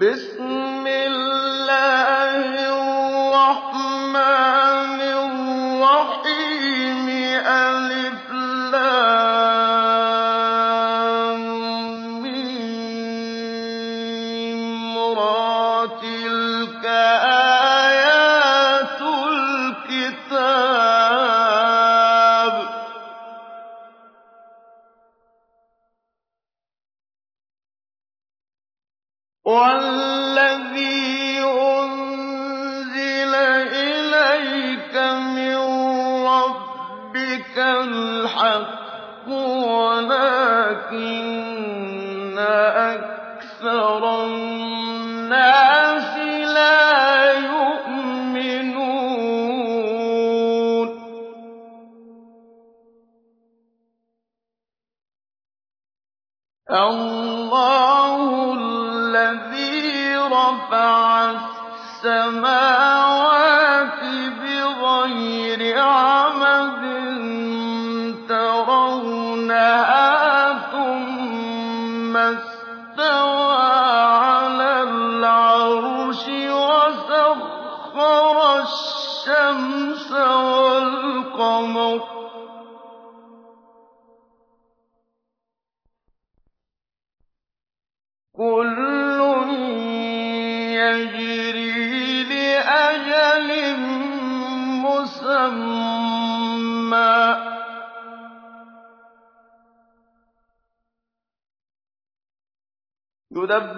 بسم الله تدبر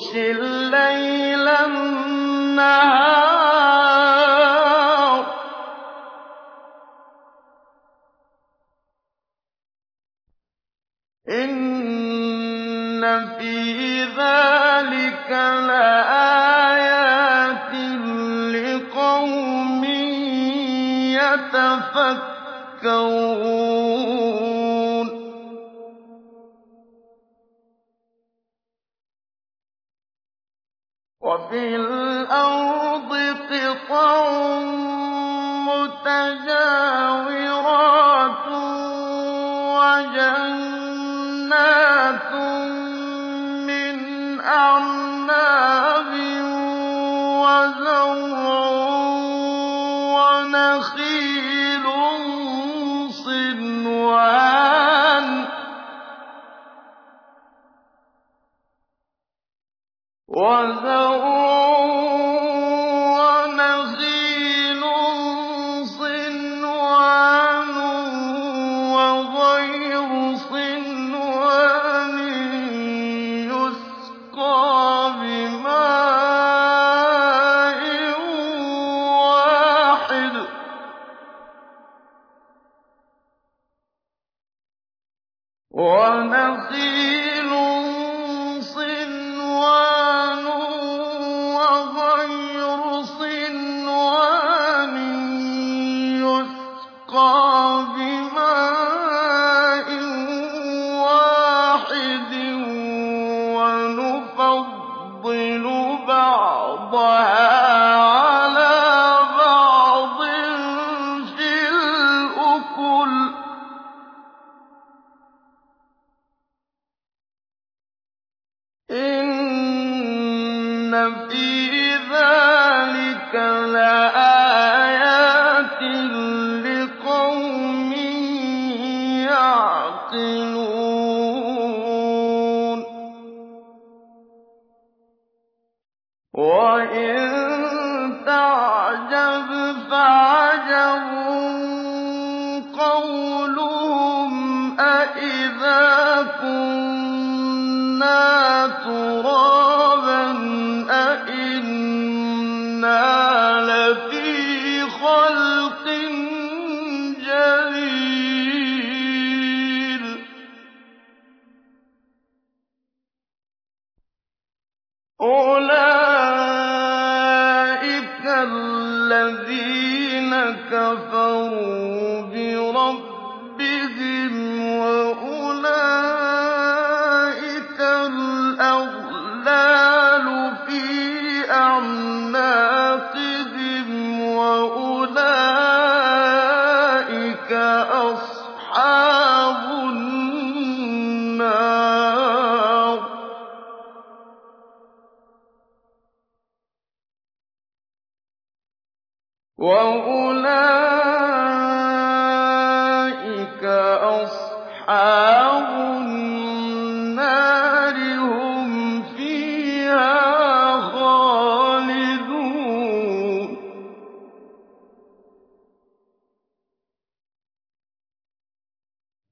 يُغْشِي اللَّيْلَ النَّهَارَ ۚ. إِنَّ فِي ذَٰلِكَ لَآيَاتٍ لِّقَوْمٍ يَتَفَكَّرُونَ وَإِن تَعْجَبْ فَعَجَبٌ قَوْلُهُمْ أَإِذَا كُنَّا تُرَابًا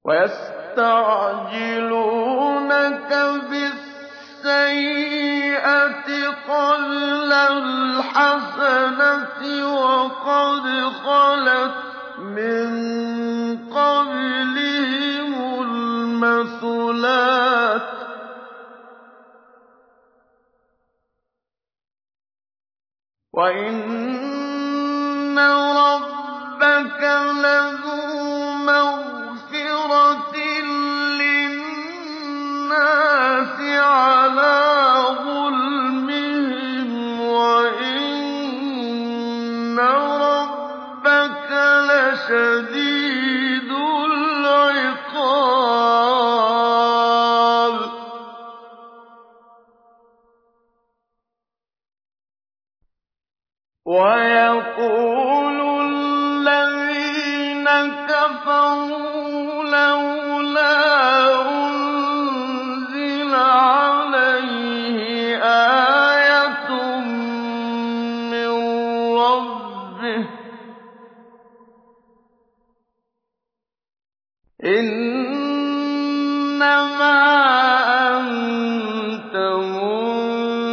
وَيَسْتَعْجِلُونَكَ بِالسَّيِّئَةِ قَبْلَ الْحَسَنَةِ وَقَدْ خَلَتْ مِن قَبْلِهِمُ الْمَثُلَاتُ ۗ وَإِنَّ رَبَّكَ لَذُو عَلَىٰ إنما أنت منذر.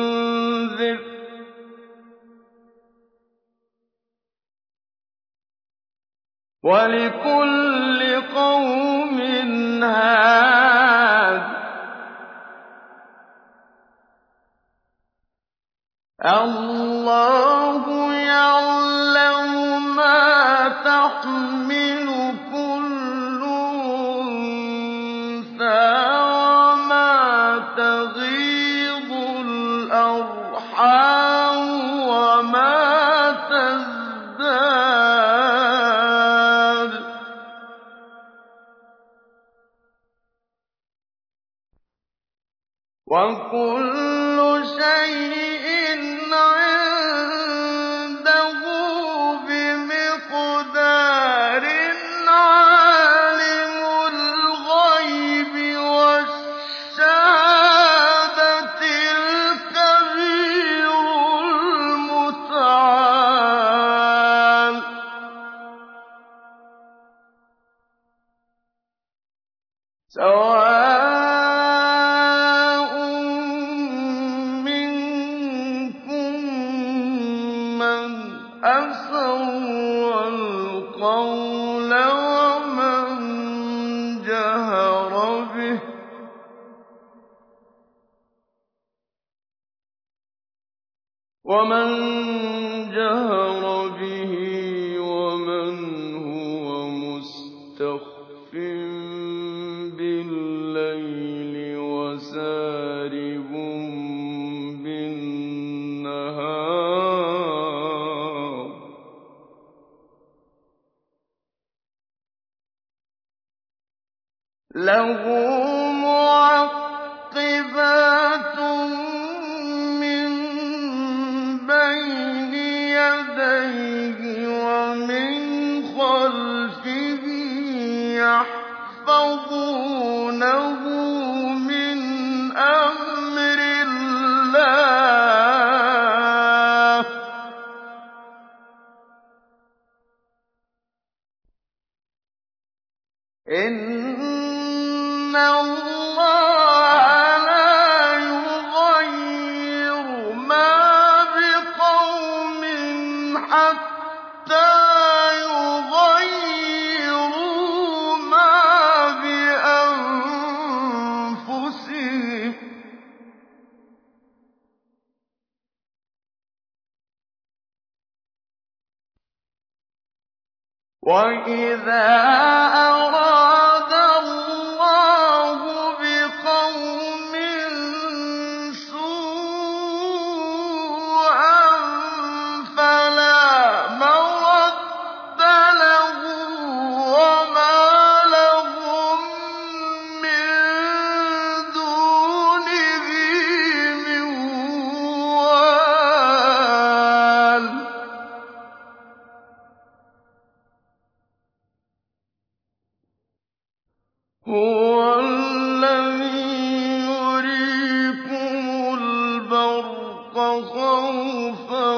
الْحَقَّ خَوْفًا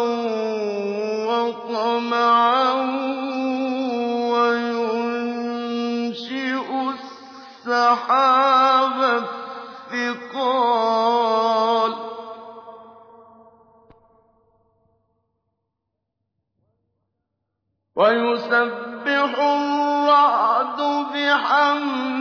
وَطَمَعًا وَيُنشِئُ السَّحَابَ الثِّقَالَ. وَيُسَبِّحُ الرَّعْدُ بِحَمْدِهِ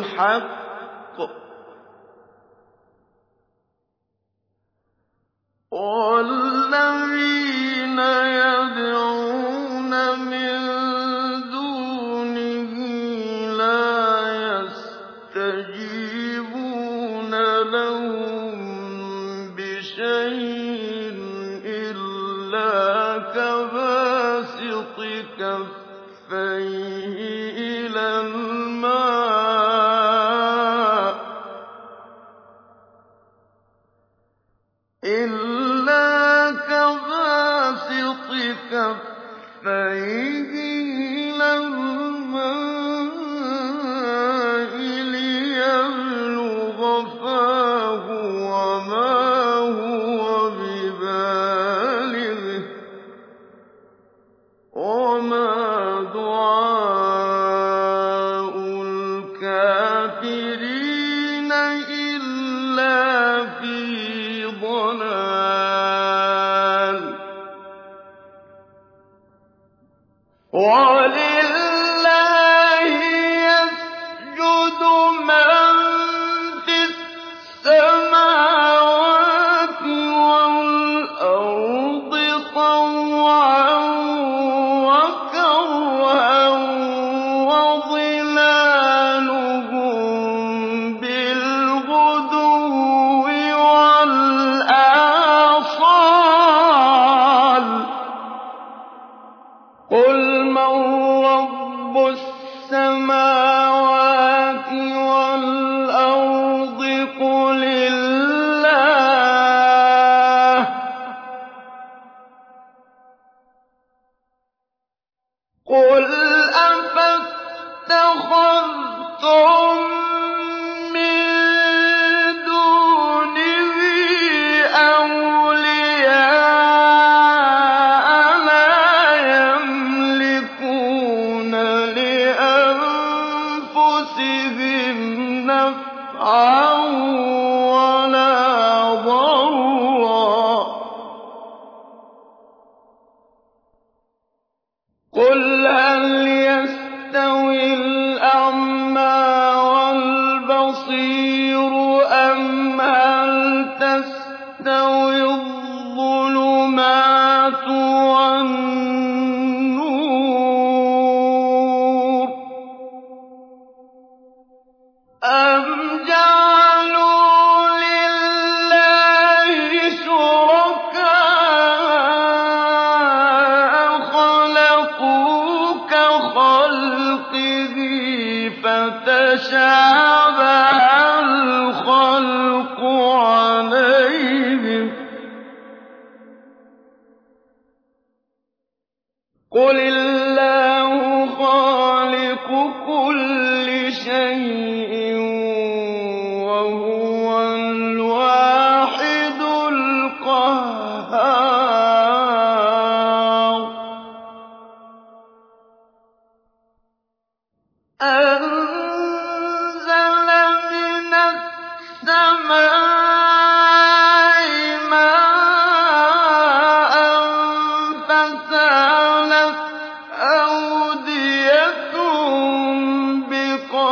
الحق. والذين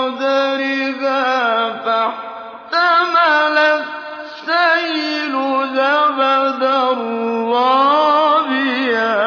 مُّدْبِرًا فَاحْتَمَلَ السَّيْلُ زَبَدًا رَّابِيًا.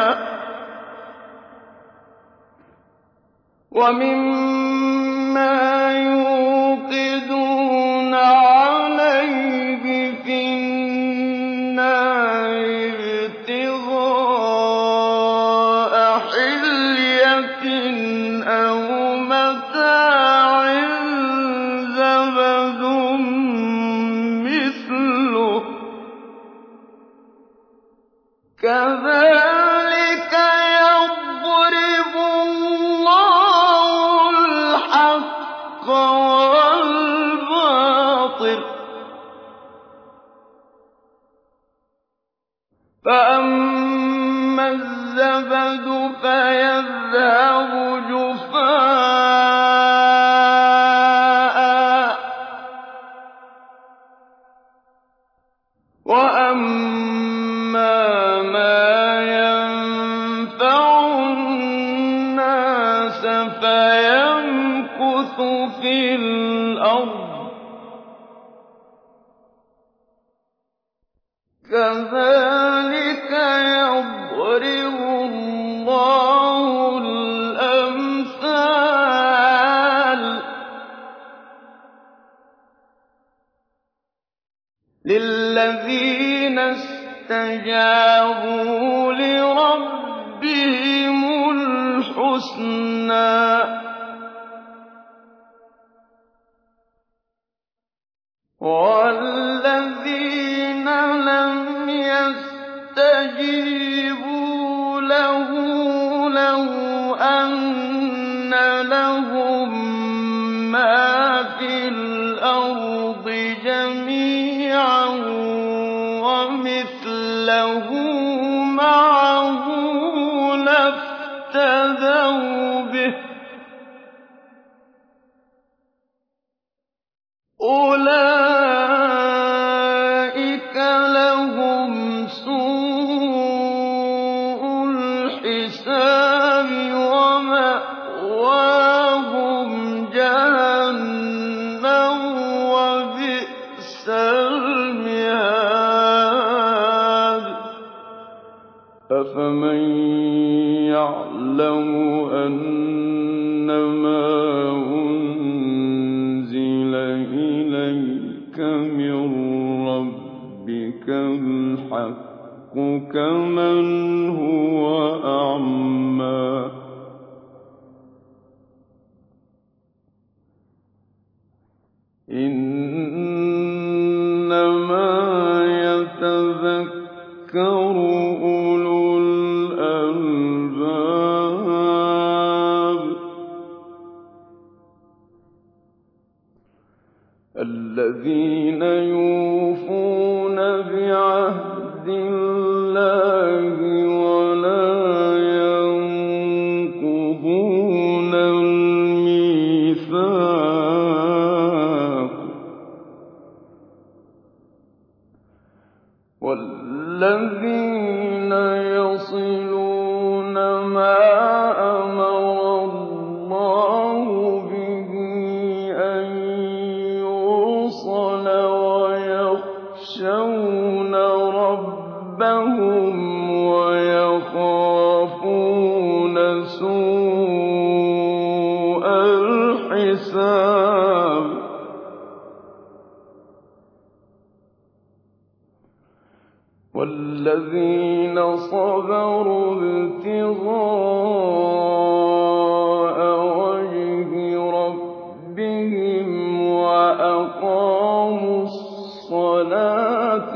كَذَٰلِكَ الصبر ابتغاء وجه ربهم وأقاموا الصلاة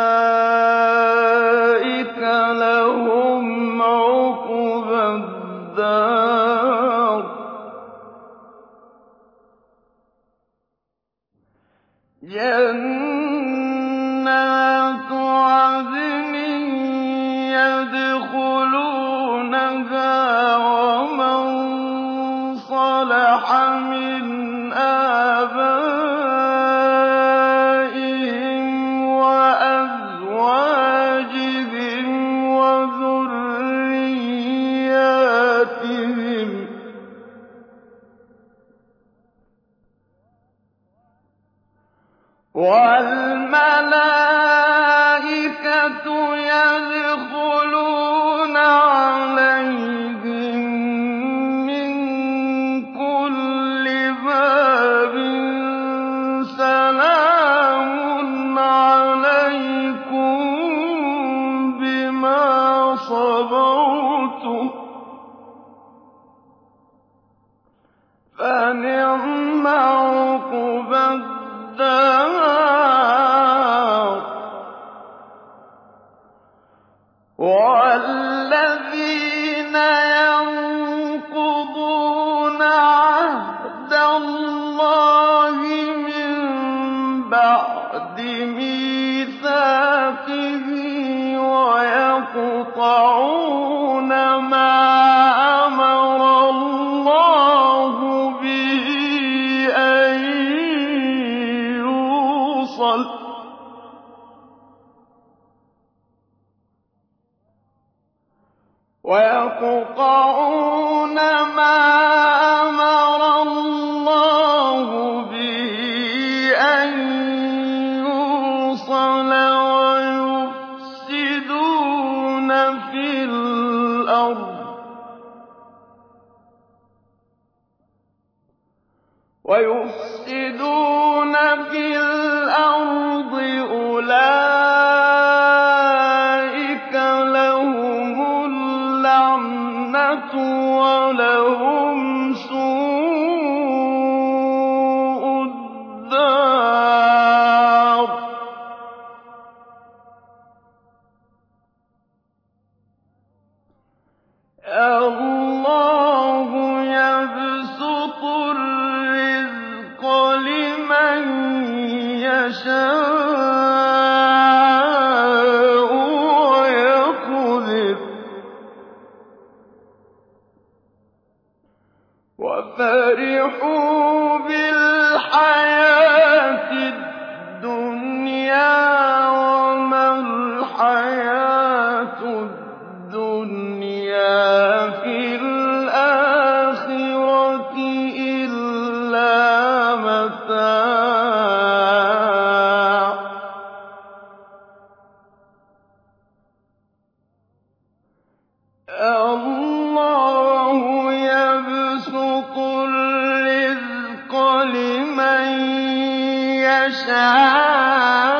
يَشَاءُ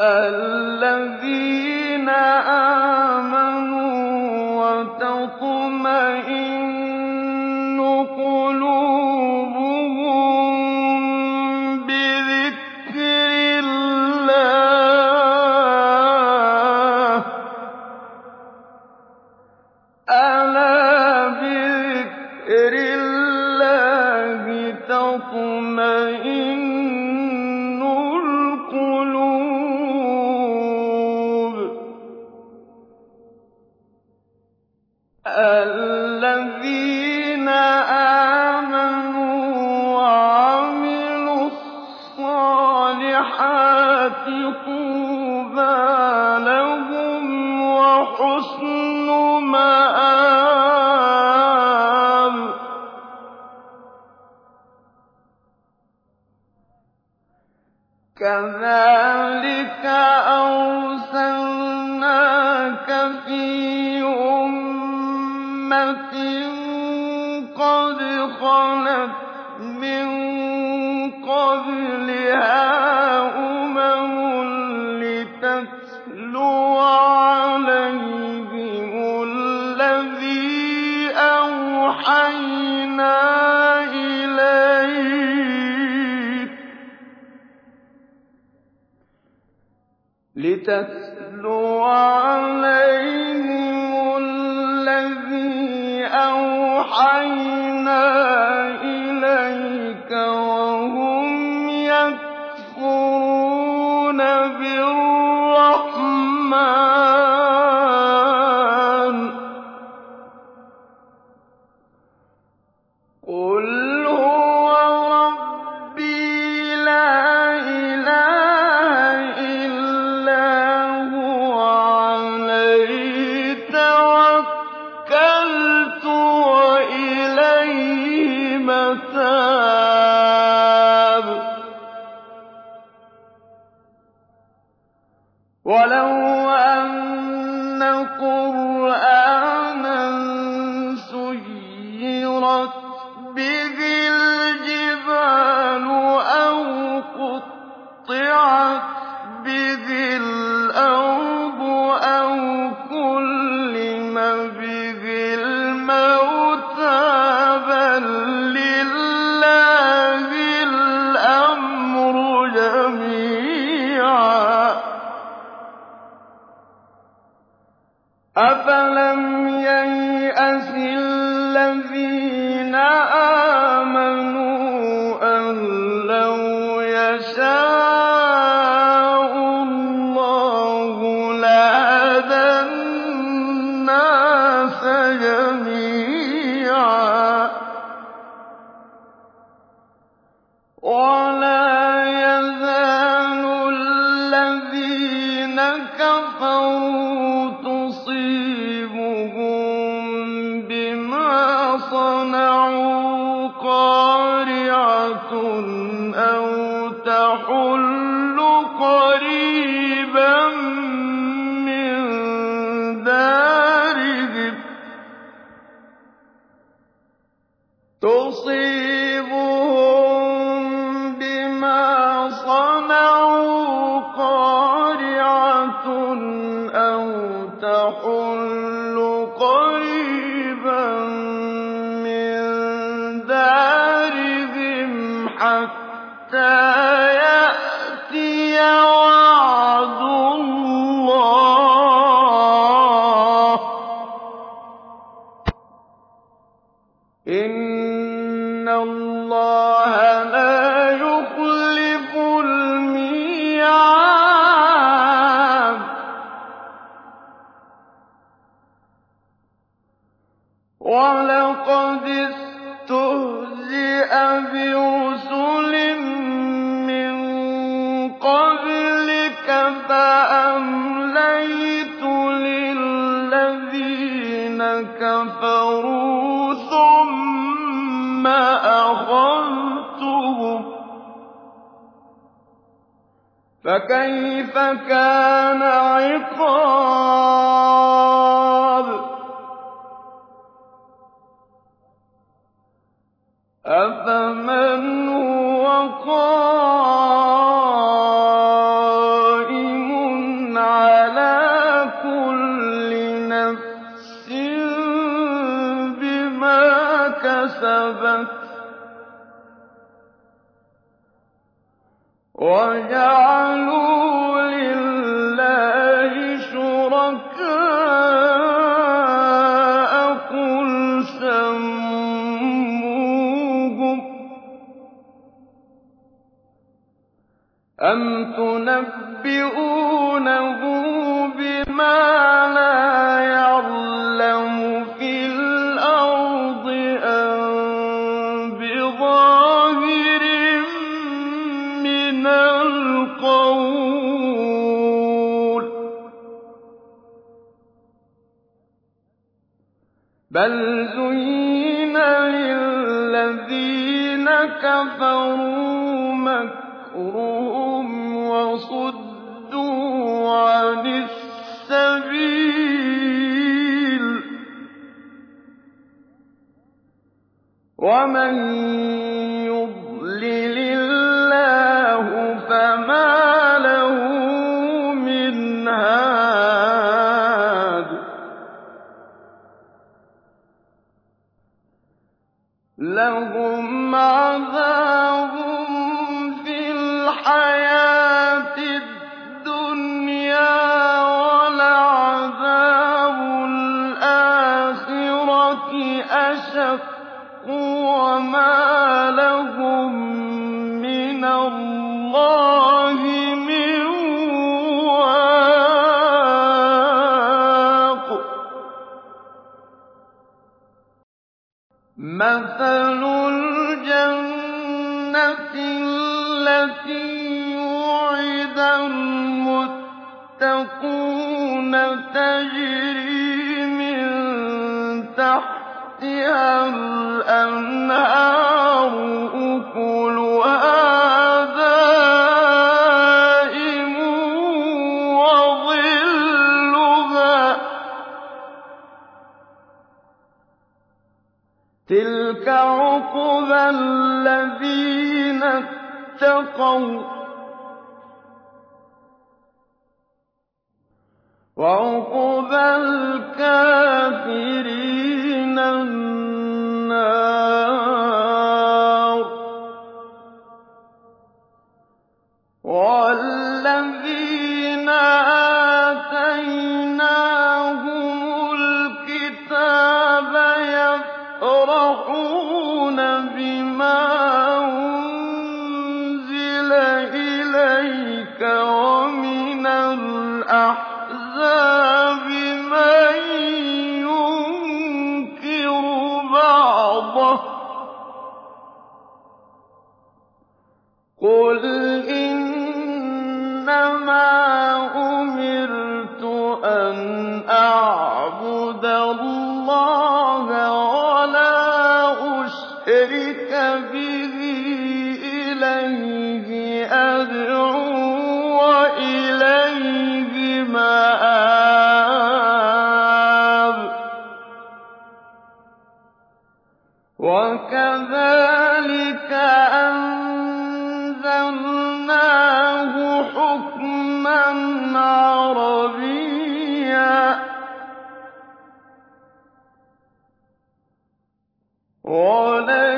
الَّذِينَ مِن بِهِ تُصِيبُهُم فكيف كان عقاب؟ أفمن هو قائم على كل نفس بما كسبت وجعل ومن تَجْرِي مِن تَحْتِهَا الْأَنْهَارُ وَظِلُّهَا ۚ تِلْكَ عقب الَّذِينَ اتَّقَوْا وعقب الكافرين وَكَذَٰلِكَ أَنزَلْنَاهُ حُكْمًا عَرَبِيًّا ۚ. وَلَيْسَ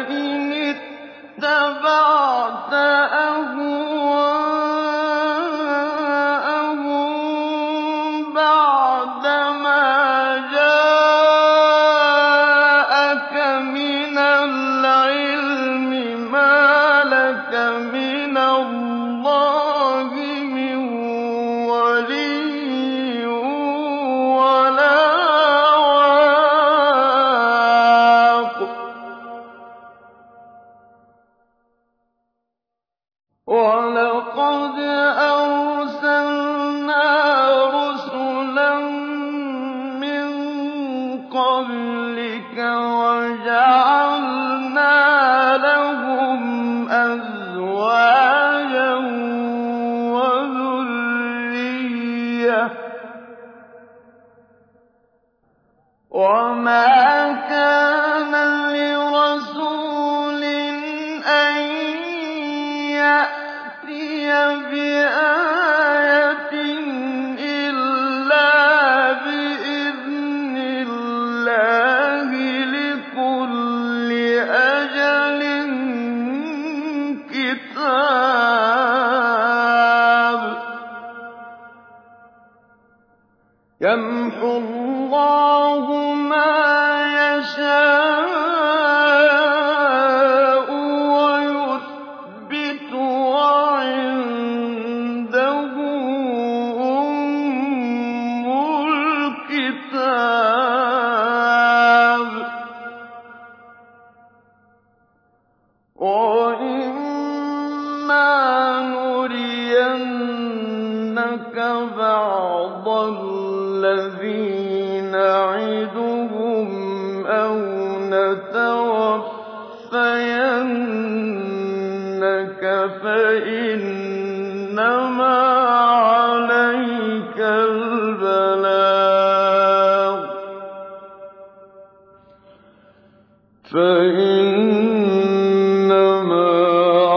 فإنما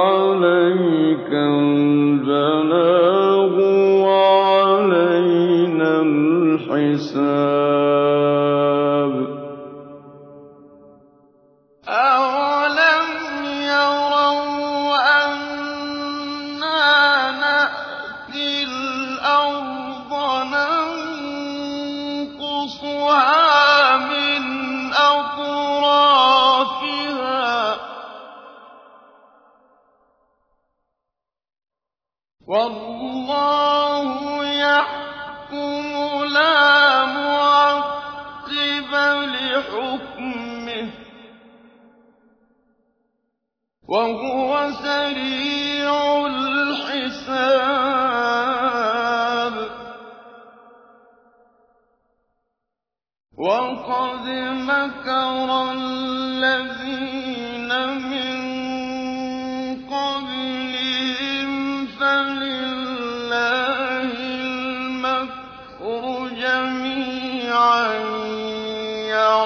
عليك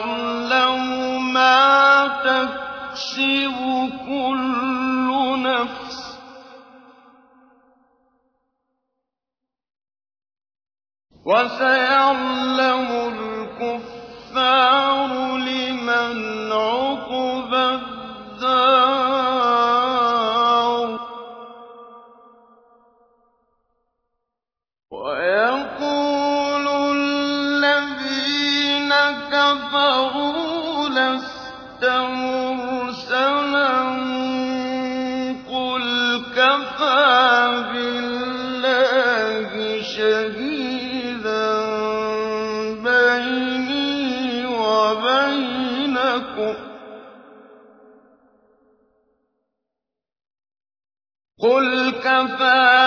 وَاعْلَمْ مَا تَكْسِبُ كُلُّ نَفْسٍ ۗ وَسَيَعْلَمُ الْكُفَّارُ لِمَنْ عُقْبَى الدَّارِ لَسْتَ مُرْسَلًا ۚ قُلْ كَفَىٰ بِاللَّهِ شَهِيدًا بَيْنِي وَبَيْنَكُمْ ۚ. قُلْ كَفَىٰ